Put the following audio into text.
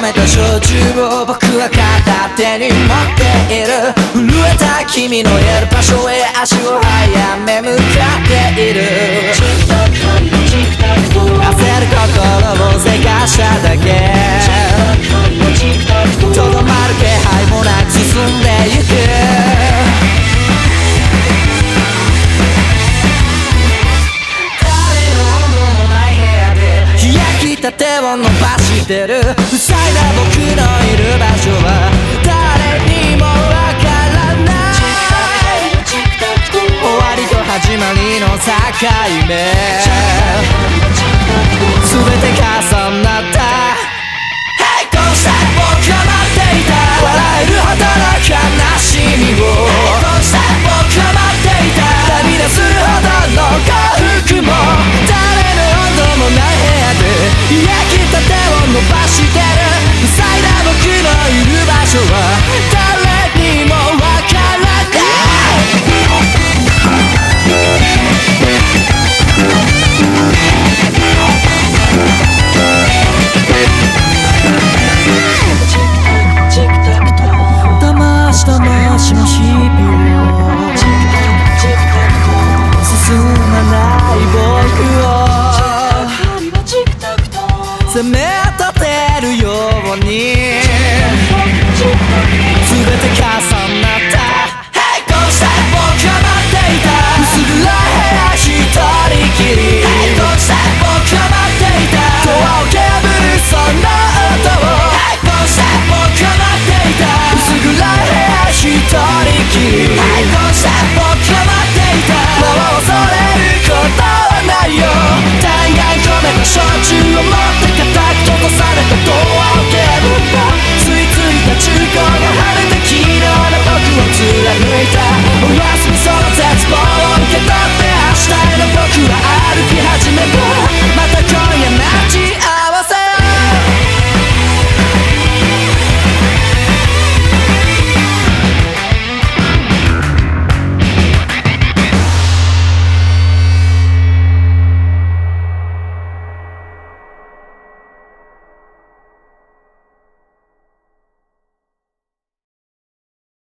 めた焼酎を僕は片手に持っている。震えた君のいる場所へ足を速め向かっている。伸ばしてる。塞いだ僕のいる場所は誰にもわからない。終わりと始まりの境目。進まない僕を攻め立てるように she